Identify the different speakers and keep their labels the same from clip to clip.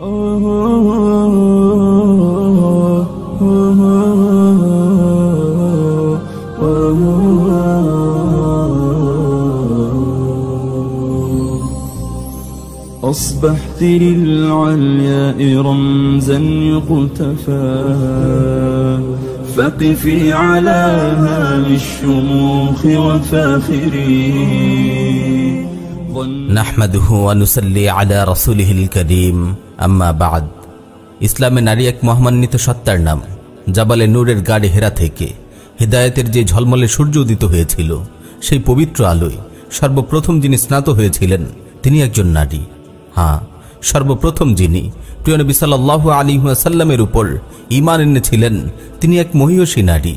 Speaker 1: أصبحت للعلياء رمزا يقتفى. فقفي على هام الشموخ وفاخري.
Speaker 2: ইসলামে নারী এক মহামান্বিত সত্তার নাম, জাবালে নূরের গাড়ি হেরা থেকে। হৃদায়তের যে ঝলমলে সূর্য উদিত হয়েছিল, সেই পবিত্র আলোয় সর্বপ্রথম যিনি স্নাত হয়েছিলেন, তিনি একজন নারী। হ্যাঁ সর্বপ্রথম যিনি প্রিয় নবী সাল্লাহ আলী সাল্লামের উপর ইমান এনেছিলেন, তিনি এক মহিষী নারী।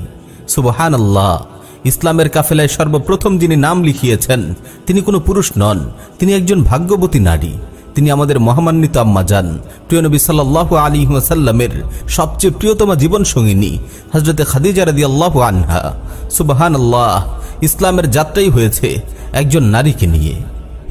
Speaker 2: সুবহান আল্লাহ ইসলামের কাফেলায় সর্বপ্রথম যিনি নাম লিখিয়েছেন, তিনি কোনো পুরুষ নন, তিনি একজন ভাগ্যবতী নারী। তিনি আমাদের মহামান্বিত আম্মা যান, প্রিয় নবী সাল্লাহ আলী সাল্লামের সবচেয়ে প্রিয়তমা জীবন সঙ্গিনী হজরতে খাদিজা রাদি আল্লাহ আনহা। সুবাহান আল্লাহ ইসলামের যাত্রাই হয়েছে একজন নারীকে নিয়ে।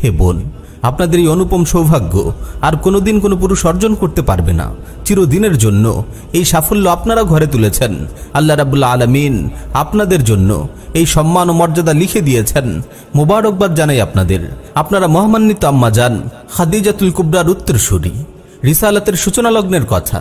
Speaker 2: হে বোন আপনাদের এই অনুপম সৌভাগ্য আর কোনোদিন কোনো পুরুষ অর্জন করতে পারবে না। চিরদিনের জন্য এই সাফল্য আপনারা ঘরে তুলেছেন। আল্লাহ রাবুল্লা আলমিন আপনাদের জন্য এই সম্মান ও মর্যাদা লিখে দিয়েছেন। মোবারকবাদ জানাই আপনাদের। আপনারা মহামান্বিত আম্মা যান খাদিজাতুল কুবরার উত্তরসূরি। রিসালাতের সূচনা লগ্নের কথা।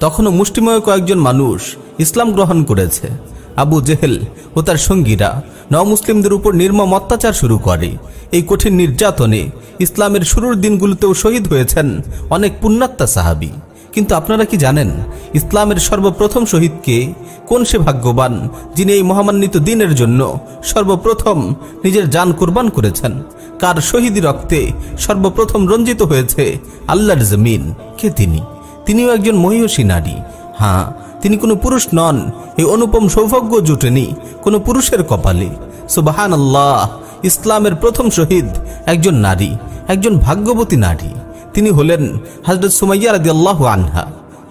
Speaker 2: তখনও মুষ্টিময় কয়েকজন মানুষ ইসলাম গ্রহণ করেছে। আবু জেহেল ও তার সঙ্গীরা নমুসলিমদের উপর নির্মম অত্যাচার শুরু করে। এই কঠিন নির্যাতনে ইসলামের শুরুর দিনগুলোতেও শহীদ হয়েছেন অনেক পুণ্যাত্মা সাহাবি। কিন্তু আপনারা কি জানেন ইসলামের সর্বপ্রথম শহীদকে কোন সে ভাগ্যবান যিনি এই মহামান্বিত দিনের জন্য সর্বপ্রথম নিজের যান কোরবান করেছেন? কার শহীদি রক্তে সর্বপ্রথম রঞ্জিত হয়েছে আল্লাহর জমিন? কে তিনি? তিনিও একজন মহিষী নারী। হ্যাঁ তিনি কোনো পুরুষ নন। এই অনুপম সৌভাগ্য জুটেনি, কোনো পুরুষের কপালে। সুবাহান আল্লাহ ইসলামের প্রথম শহীদ একজন নারী, একজন ভাগ্যবতী নারী। তিনি হলেন হজরত সুমাইয়া রাদি আল্লাহ আনহা।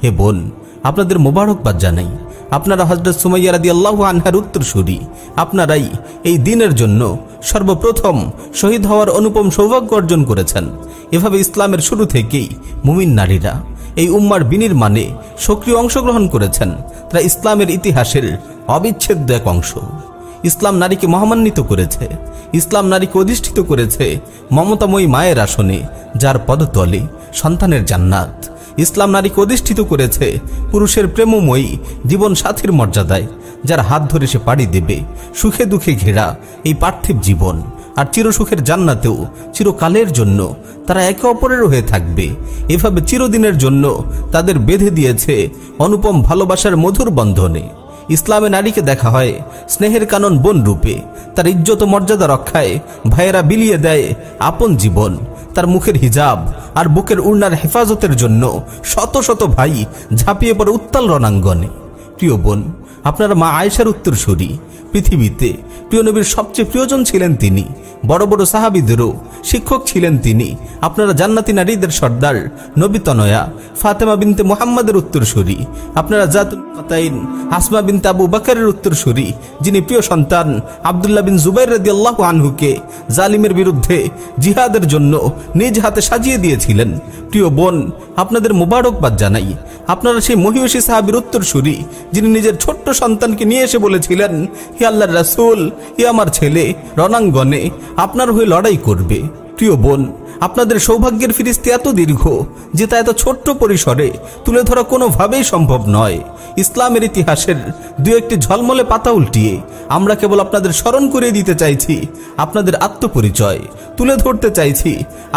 Speaker 2: হে বোন, আপনাদের মোবারকবাদ জানাই। আপনারা হজরত সুমাইয়া রাদি আল্লাহ আনহার উত্তরসূরি। আপনারাই এই দিনের জন্য সর্বপ্রথম শহীদ হওয়ার অনুপম সৌভাগ্য অর্জন করেছেন। এভাবে ইসলামের শুরু থেকেই মুমিন নারীরা এই উম্মার বিনির্মাণে সক্রিয় অংশগ্রহণ করেছেন। তারা ইসলামের ইতিহাসের অবিচ্ছেদ্য এক অংশ। ইসলাম নারীকে মহামান্বিত করেছে। ইসলাম নারীকে অধিষ্ঠিত করেছে মমতাময়ী মায়ের আসনে, যার পদতলে সন্তানের জান্নাত। ইসলাম নারীকে অধিষ্ঠিত করেছে পুরুষের প্রেমময়ী জীবন সাথীর মর্যাদায়, যার হাত ধরে সে পাড়ি দেবে সুখে দুঃখে ঘেরা এই পার্থিব জীবন। আর চিরসুখের জান্নাতেও চিরকালের জন্য তারা একে অপরের হয়ে থাকবে। এভাবে চিরদিনের জন্য তাদের বেঁধে দিয়েছে অনুপম ভালোবাসার মধুর বন্ধনে। ইসলামে নারীকে দেখা হয় স্নেহের কানন বোন রূপে। তার ইজ্জত মর্যাদা রক্ষায় ভাইয়েরা বিলিয়ে দেয় আপন জীবন। তার মুখের হিজাব আর বুকের উড়নার হেফাজতের জন্য শত শত ভাই ঝাঁপিয়ে পড়ে উত্তাল রণাঙ্গনে। প্রিয় বোন আপনারা মা আয়েশার উত্তরসূরি। পৃথিবীতে প্রিয় নবীর সবচেয়ে প্রিয়জন ছিলেন তিনি। বড় বড় সাহাবিদেরও শিক্ষক ছিলেন তিনি। আপনারা জান্নাতি নারীদের সর্দার, নবী তনয়া, ফাতেমা বিনতে মোহাম্মদের উত্তরসূরি। আপনারা জাতুল কাতাইন হাসমা বিনতে আবু বাকারের উত্তরসূরি, যিনি প্রিয় সন্তান, আবদুল্লাহ বিন জুবাইর রদি আল্লাহ আনহুকে জালিমের বিরুদ্ধে জিহাদের জন্য নিজ হাতে সাজিয়ে দিয়েছিলেন। প্রিয় বোন, আপনাদের মোবারকবাদ জানাই। আপনারা সেই মহিষী সাহাবির উত্তরসূরি, যিনি নিজের ছোট্ট সন্তানকে নিয়ে এসে বলেছিলেন, হে আল্লাহর রাসুল, হে আমার ছেলে, রণাঙ্গনে আপনার হয়ে লড়াই করবে। প্রিয় বোন, আপনাদের সৌভাগ্যের ফিরিস্তি এত দীর্ঘ যে তা এত ছোট্ট পরিসরে তুলে ধরা কোনোভাবেই সম্ভব নয়। ইসলামের ইতিহাসের দু একটি ঝলমলে পাতা উল্টিয়ে আমরা কেবল আপনাদের স্মরণ করিয়ে দিতে চাইছি আপনাদের আত্মপরিচয়। তুলে ধরতে চাইছি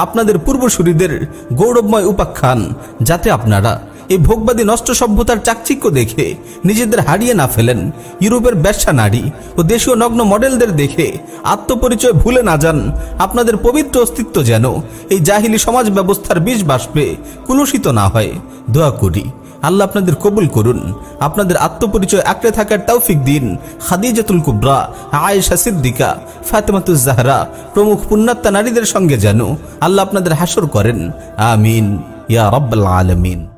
Speaker 2: আপনাদের পূর্বসূরিদের গৌরবময় উপাখ্যান, যাতে আপনারা এই ভোগবাদী নষ্ট সভ্যতার চাকচিক্য দেখে নিজেদের হারিয়ে না ফেলেন ইউরোপের ব্যবসা নারী ও দেশীয় নগ্ন মডেলদের দেখে আত্মপরিচয় ভুলে না যান আপনাদের পবিত্র অস্তিত্ব যেন এই জাহিলি সমাজ ব্যবস্থার বিষ বাষ্পে কুলুষিত না হয়। দোয়া করি, আল্লাহ আপনাদের কবুল করুন, আপনাদের আত্মপরিচয় আঁকড়ে থাকার তৌফিক দিন। খাদিজাতুল কুবরা, আয়েশা সিদ্দিকা, ফাতেমাতুজ জাহরা, প্রমুখ পুণ্যাত্মা নারীদের সঙ্গে যেন আল্লাহ আপনাদের হাসর করেন। আমিন। ইয়া রব্বাল আলমিন।